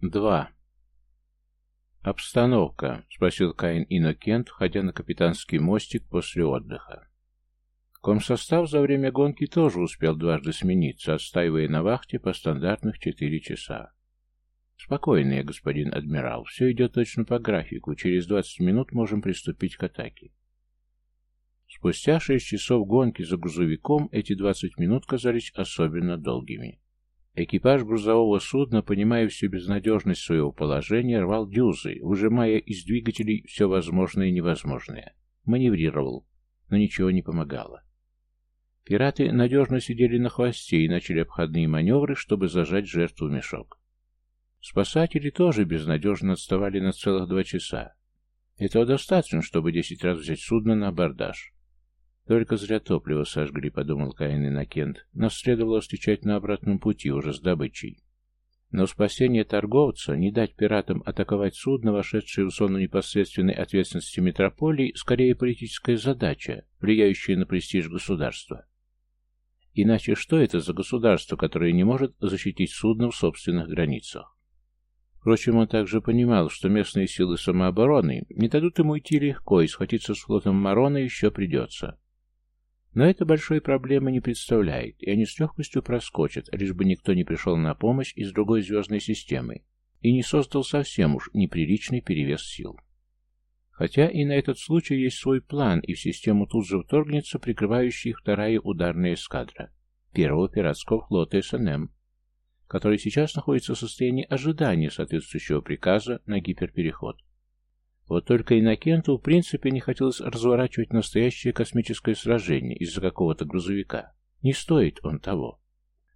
Два. «Обстановка?» — спросил Каин Иннокент, входя на капитанский мостик после отдыха. Комсостав за время гонки тоже успел дважды смениться, отстаивая на вахте по стандартных четыре часа. «Спокойно, господин адмирал, все идет точно по графику, через двадцать минут можем приступить к атаке». Спустя шесть часов гонки за грузовиком эти двадцать минут казались особенно долгими. Экипаж грузового судна, понимая всю безнадежность своего положения, рвал дюзы, выжимая из двигателей все возможное и невозможное. Маневрировал, но ничего не помогало. Пираты надежно сидели на хвосте и начали обходные маневры, чтобы зажать жертву в мешок. Спасатели тоже безнадежно отставали на целых два часа. Этого достаточно, чтобы десять раз взять судно на абордаж. Только зря топливо сожгли, подумал Каин Иннокент. Нас следовало встречать на обратном пути, уже с добычей. Но спасение торговца, не дать пиратам атаковать судно, вошедшее в зону непосредственной ответственности метрополии, скорее политическая задача, влияющая на престиж государства. Иначе что это за государство, которое не может защитить судно в собственных границах? Впрочем, он также понимал, что местные силы самообороны не дадут ему идти легко, и схватиться с флотом Марона еще придется. Но это большой проблемы не представляет, и они с легкостью проскочат, лишь бы никто не пришел на помощь из другой звездной системы и не создал совсем уж неприличный перевес сил. Хотя и на этот случай есть свой план, и в систему тут же вторгнется прикрывающая вторая ударная эскадра первого пиратского флота СНМ, который сейчас находится в состоянии ожидания соответствующего приказа на гиперпереход. Вот только Иннокенту в принципе не хотелось разворачивать настоящее космическое сражение из-за какого-то грузовика. Не стоит он того.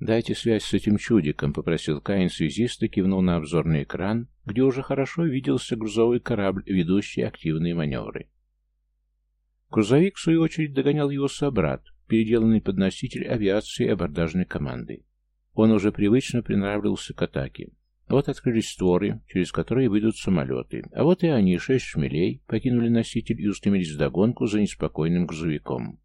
«Дайте связь с этим чудиком», — попросил Каин связиста, кивнул на обзорный экран, где уже хорошо виделся грузовой корабль, ведущий активные маневры. Грузовик, в свою очередь, догонял его собрат, переделанный под носитель авиации абордажной команды. Он уже привычно приноравливался к атаке. Вот открылись створы, через которые выйдут самолеты. А вот и они, шесть шмелей, покинули носитель и устремились в догонку за неспокойным грузовиком.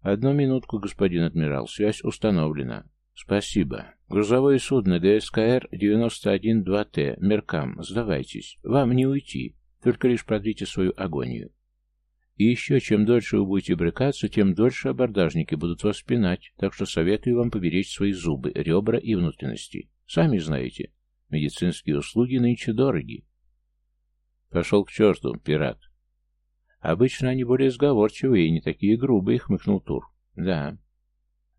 «Одну минутку, господин адмирал, связь установлена». «Спасибо. Грузовое судно ГСКР 91-2Т, Меркам, сдавайтесь. Вам не уйти, только лишь продлите свою агонию. И еще, чем дольше вы будете брыкаться, тем дольше абордажники будут вас пинать, так что советую вам поберечь свои зубы, ребра и внутренности. Сами знаете, медицинские услуги нынче дороги. Пошел к черту, пират. Обычно они более сговорчивые и не такие грубые, хмыкнул Тур. Да.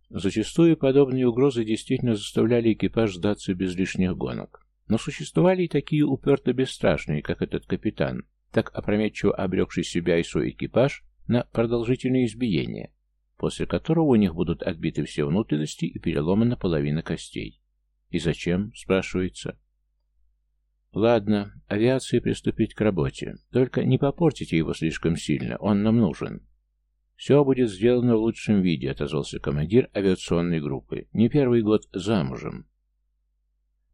Зачастую подобные угрозы действительно заставляли экипаж сдаться без лишних гонок. Но существовали и такие уперто бесстрашные, как этот капитан, так опрометчиво обрекший себя и свой экипаж на продолжительное избиение, после которого у них будут отбиты все внутренности и переломана половина костей. И зачем, спрашивается. Ладно, авиации приступить к работе. Только не попортите его слишком сильно, он нам нужен. Все будет сделано в лучшем виде, отозвался командир авиационной группы. Не первый год замужем.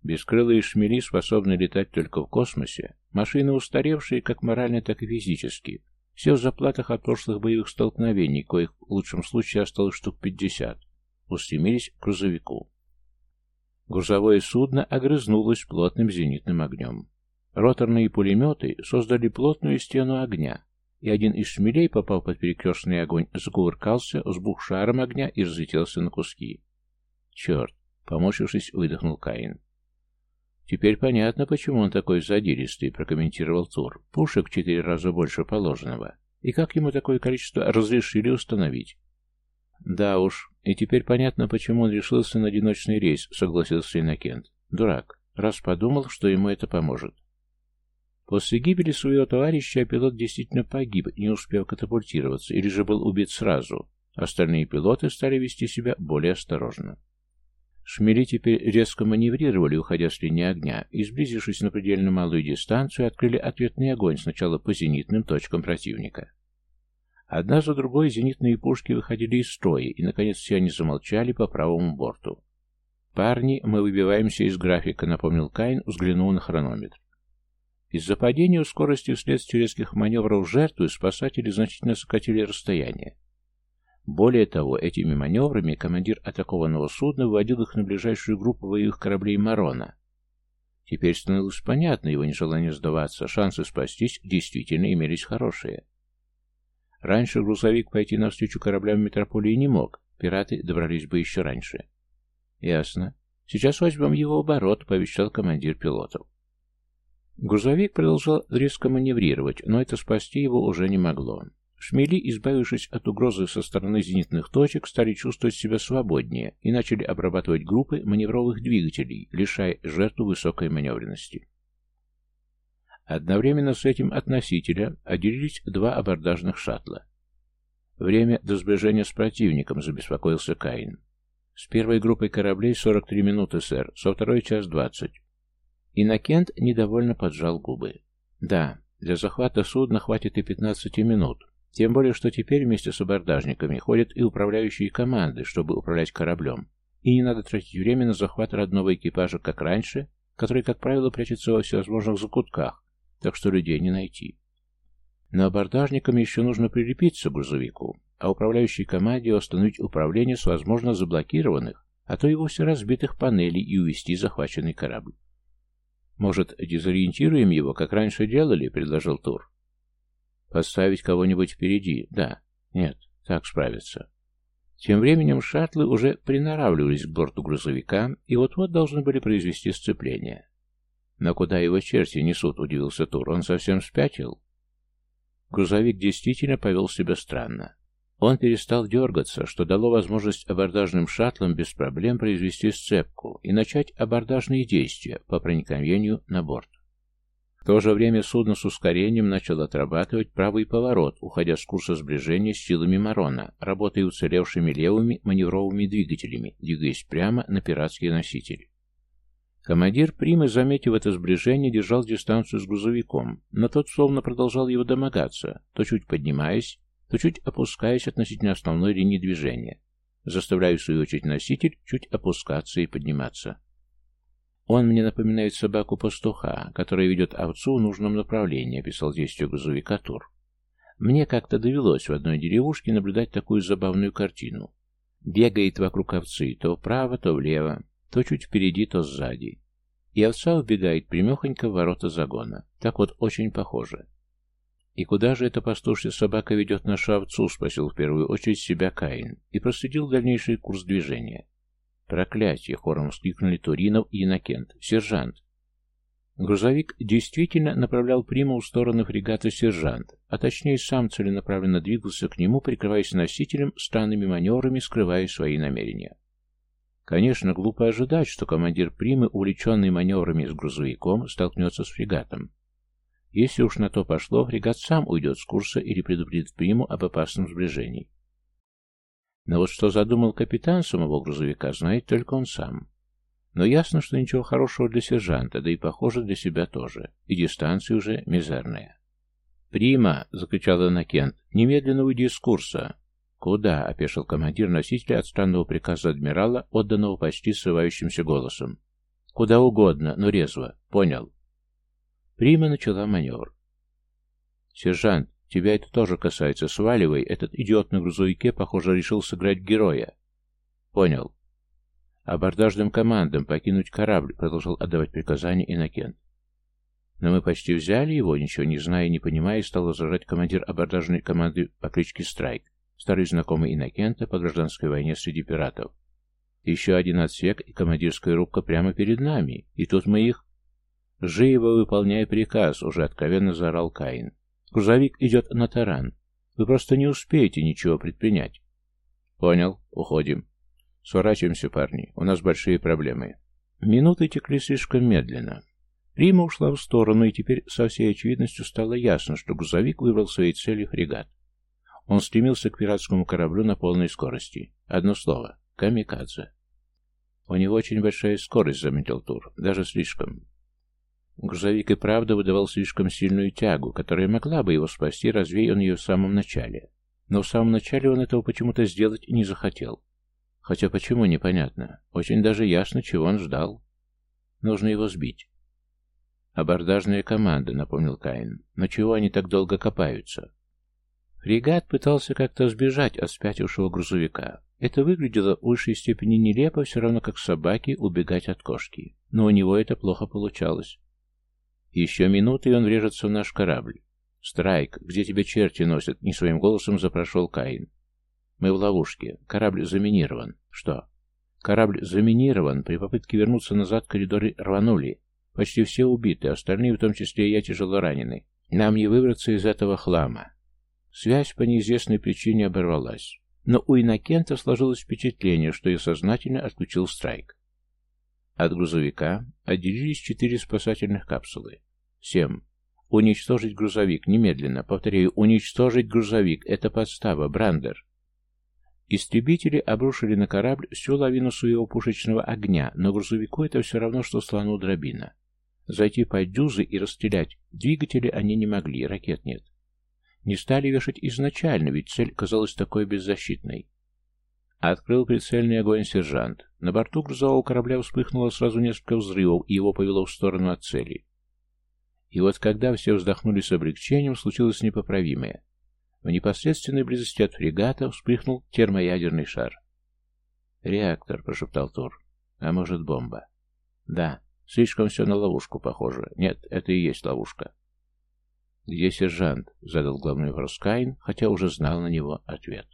Бескрылые шмели способны летать только в космосе. Машины устаревшие как морально, так и физически. Все в заплатах от прошлых боевых столкновений, коих в лучшем случае осталось штук пятьдесят. Устремились к грузовику. Грузовое судно огрызнулось плотным зенитным огнем. Роторные пулеметы создали плотную стену огня, и один из шмелей, попав под перекрестный огонь, закувыркался, взбух шаром огня и разлетелся на куски. «Черт!» — поморщившись, выдохнул Каин. «Теперь понятно, почему он такой задиристый», — прокомментировал Тур. «Пушек в четыре раза больше положенного. И как ему такое количество разрешили установить?» «Да уж, и теперь понятно, почему он решился на одиночный рейс», — согласился Иннокент. «Дурак, раз подумал, что ему это поможет». После гибели своего товарища пилот действительно погиб, не успев катапультироваться, или же был убит сразу. Остальные пилоты стали вести себя более осторожно. Шмели теперь резко маневрировали, уходя с линии огня, и, сблизившись на предельно малую дистанцию, открыли ответный огонь сначала по зенитным точкам противника. Одна за другой зенитные пушки выходили из строя, и, наконец, все они замолчали по правому борту. «Парни, мы выбиваемся из графика», — напомнил Кайн, взглянул на хронометр. Из-за падения скорости вследствие резких маневров жертвы спасатели значительно сократили расстояние. Более того, этими маневрами командир атакованного судна выводил их на ближайшую группу боевых кораблей Марона. Теперь становилось понятно его нежелание сдаваться, шансы спастись действительно имелись хорошие. Раньше грузовик пойти навстречу кораблям метрополии не мог, пираты добрались бы еще раньше. Ясно. Сейчас возьмем его оборот, повещал командир пилотов. Грузовик продолжал резко маневрировать, но это спасти его уже не могло. Шмели, избавившись от угрозы со стороны зенитных точек, стали чувствовать себя свободнее и начали обрабатывать группы маневровых двигателей, лишая жертву высокой маневренности. Одновременно с этим от носителя отделились два абордажных шаттла. Время до сближения с противником, забеспокоился Каин. С первой группой кораблей 43 минуты, сэр, со второй час 20. Иннокент недовольно поджал губы. Да, для захвата судна хватит и 15 минут, тем более, что теперь вместе с абордажниками ходят и управляющие команды, чтобы управлять кораблем. И не надо тратить время на захват родного экипажа, как раньше, который, как правило, прячется во всевозможных закутках, так что людей не найти. Но абордажникам еще нужно прилепиться к грузовику, а управляющей команде установить управление с возможно заблокированных, а то и вовсе разбитых панелей и увести захваченный корабль. «Может, дезориентируем его, как раньше делали?» — предложил Тур. Поставить кого-нибудь впереди? Да. Нет. Так справиться. Тем временем шаттлы уже приноравливались к борту грузовика и вот-вот должны были произвести сцепление. Но куда его черти несут, удивился Тур. Он совсем спятил? Грузовик действительно повел себя странно. Он перестал дергаться, что дало возможность абордажным шаттлам без проблем произвести сцепку и начать абордажные действия по проникновению на борт. В то же время судно с ускорением начало отрабатывать правый поворот, уходя с курса сближения с силами Марона, работая уцелевшими левыми маневровыми двигателями, двигаясь прямо на пиратские носители. Командир Примы, заметив это сближение, держал дистанцию с грузовиком, но тот словно продолжал его домогаться, то чуть поднимаясь, то чуть опускаясь относительно основной линии движения, заставляя в свою очередь носитель чуть опускаться и подниматься. «Он мне напоминает собаку-пастуха, которая ведет овцу в нужном направлении», — описал действие грузовика Тур. «Мне как-то довелось в одной деревушке наблюдать такую забавную картину. Бегает вокруг овцы то вправо, то влево, то чуть впереди, то сзади. И овца убегает примехонько в ворота загона. Так вот, очень похоже. «И куда же эта пастушья собака ведет нашу овцу?» — спросил в первую очередь себя Каин и проследил дальнейший курс движения. «Проклятие!» — хором вскрикнули Туринов и Иннокент. «Сержант!» Грузовик действительно направлял Приму в сторону фрегата «Сержант», а точнее сам целенаправленно двигался к нему, прикрываясь носителем, странными маневрами, скрывая свои намерения. Конечно, глупо ожидать, что командир Примы, увлеченный маневрами с грузовиком, столкнется с фрегатом. Если уж на то пошло, фрегат сам уйдет с курса или предупредит Приму об опасном сближении. Но вот что задумал капитан самого грузовика, знает только он сам. Но ясно, что ничего хорошего для сержанта, да и, похоже, для себя тоже. И дистанция уже мизерная. «Прима!» — закричал Анакент. «Немедленно уйди с курса!» «Куда?» — опешил командир носителя от странного приказа адмирала, отданного почти срывающимся голосом. «Куда угодно, но резво. Понял». Прима начала маневр. «Сержант, Тебя это тоже касается. Сваливай. Этот идиот на грузовике, похоже, решил сыграть героя. Понял. Абордажным командам покинуть корабль, продолжал отдавать приказания Иннокент. Но мы почти взяли его, ничего не зная и не понимая, стал возражать командир абордажной команды по кличке Страйк, старый знакомый Иннокента по гражданской войне среди пиратов. Еще один отсек и командирская рубка прямо перед нами, и тут мы их... «Живо выполняй приказ!» — уже откровенно заорал Каин. Грузовик идет на таран. Вы просто не успеете ничего предпринять. Понял. Уходим. Сворачиваемся, парни. У нас большие проблемы. Минуты текли слишком медленно. Рима ушла в сторону, и теперь со всей очевидностью стало ясно, что грузовик выбрал своей целью фрегат. Он стремился к пиратскому кораблю на полной скорости. Одно слово — камикадзе. У него очень большая скорость, заметил Тур, даже слишком. Грузовик и правда выдавал слишком сильную тягу, которая могла бы его спасти, развей он ее в самом начале. Но в самом начале он этого почему-то сделать не захотел. Хотя почему, непонятно. Очень даже ясно, чего он ждал. Нужно его сбить. «Абордажная команда», — напомнил Каин. «Но чего они так долго копаются?» Фрегат пытался как-то сбежать от спятившего грузовика, Это выглядело в высшей степени нелепо, все равно как собаки убегать от кошки. Но у него это плохо получалось. Еще минуты, и он врежется в наш корабль. «Страйк, где тебя черти носят?» — не своим голосом запрошел Каин. «Мы в ловушке. Корабль заминирован». «Что?» «Корабль заминирован. При попытке вернуться назад коридоры рванули. Почти все убиты, остальные, в том числе и я, тяжело ранены. Нам не выбраться из этого хлама». Связь по неизвестной причине оборвалась. Но у Иннокента сложилось впечатление, что я сознательно отключил страйк. От грузовика отделились четыре спасательных капсулы. Семь. Уничтожить грузовик, немедленно. Повторяю, уничтожить грузовик. Это подстава, Брандер. Истребители обрушили на корабль всю лавину своего пушечного огня, но грузовику это все равно, что слону дробина. Зайти под дюзы и расстрелять двигатели они не могли, ракет нет. Не стали вешать изначально, ведь цель казалась такой беззащитной. Открыл прицельный огонь сержант. На борту грузового корабля вспыхнуло сразу несколько взрывов, и его повело в сторону от цели. И вот когда все вздохнули с облегчением, случилось непоправимое. В непосредственной близости от фрегата вспыхнул термоядерный шар. «Реактор», — прошептал Тур. «А может, бомба?» «Да, слишком все на ловушку похоже. Нет, это и есть ловушка». «Где сержант?» — задал главный вопрос Каин, хотя уже знал на него ответ.